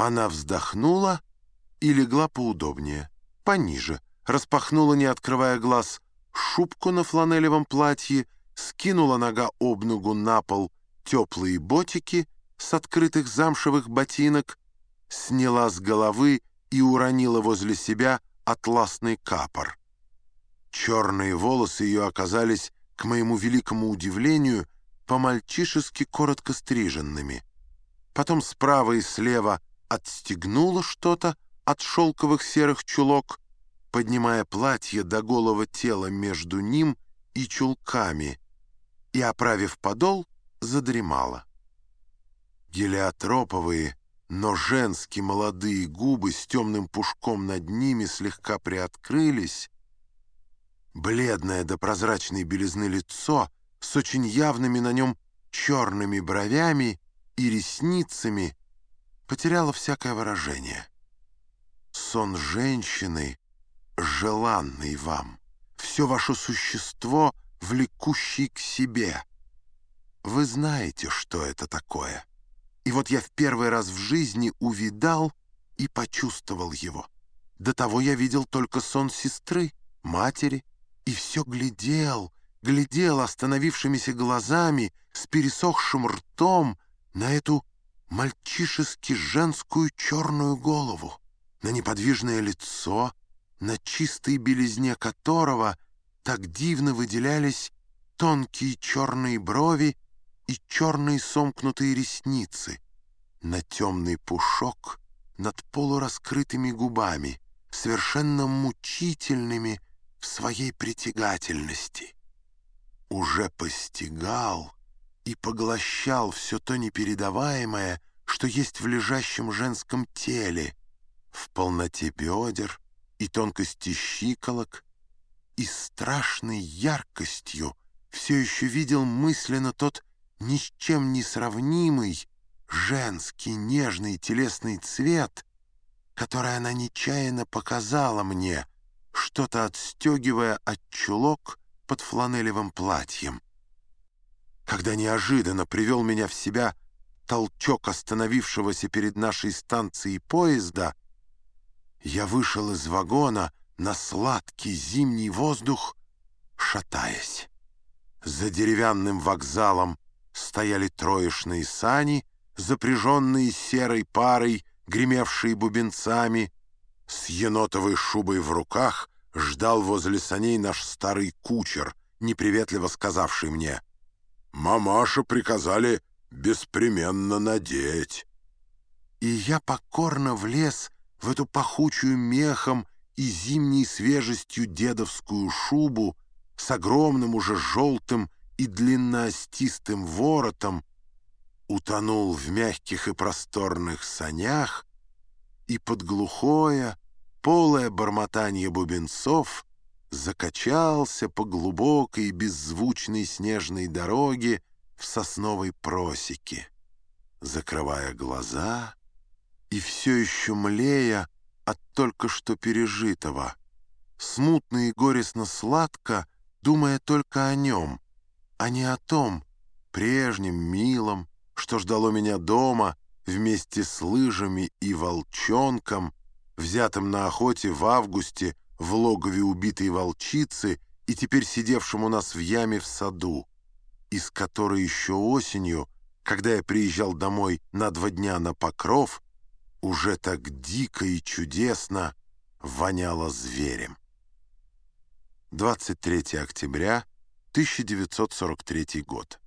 Она вздохнула и легла поудобнее, пониже, распахнула, не открывая глаз, шубку на фланелевом платье, скинула нога об ногу на пол теплые ботики с открытых замшевых ботинок, сняла с головы и уронила возле себя атласный капор. Черные волосы ее оказались, к моему великому удивлению, по-мальчишески коротко стриженными. Потом справа и слева отстегнула что-то от шелковых серых чулок, поднимая платье до голого тела между ним и чулками, и, оправив подол, задремала. Гелиотроповые, но женские молодые губы с темным пушком над ними слегка приоткрылись, бледное до прозрачной белизны лицо с очень явными на нем черными бровями и ресницами потеряло всякое выражение. Сон женщины, желанный вам, все ваше существо, влекущий к себе. Вы знаете, что это такое. И вот я в первый раз в жизни увидал и почувствовал его. До того я видел только сон сестры, матери, и все глядел, глядел остановившимися глазами, с пересохшим ртом на эту мальчишески женскую черную голову, на неподвижное лицо, на чистой белизне которого так дивно выделялись тонкие черные брови и черные сомкнутые ресницы, на темный пушок над полураскрытыми губами, совершенно мучительными в своей притягательности. Уже постигал и поглощал все то непередаваемое, что есть в лежащем женском теле, в полноте бедер и тонкости щиколок, и страшной яркостью все еще видел мысленно тот ни с чем не сравнимый женский нежный телесный цвет, который она нечаянно показала мне, что-то отстегивая от чулок под фланелевым платьем. Когда неожиданно привел меня в себя толчок остановившегося перед нашей станцией поезда, я вышел из вагона на сладкий зимний воздух, шатаясь. За деревянным вокзалом стояли троечные сани, запряженные серой парой, гремевшие бубенцами. С енотовой шубой в руках ждал возле саней наш старый кучер, неприветливо сказавший мне, «Мамаша приказали беспременно надеть». И я покорно влез в эту пахучую мехом и зимней свежестью дедовскую шубу с огромным уже желтым и длинноостистым воротом, утонул в мягких и просторных санях, и под глухое, полое бормотание бубенцов закачался по глубокой беззвучной снежной дороге в сосновой просеке, закрывая глаза и все еще млея от только что пережитого, смутно и горестно-сладко, думая только о нем — а не о том прежнем милом, что ждало меня дома вместе с лыжами и волчонком, взятым на охоте в августе в логове убитой волчицы и теперь сидевшим у нас в яме в саду, из которой еще осенью, когда я приезжал домой на два дня на покров, уже так дико и чудесно воняло зверем. 23 октября 1943 год.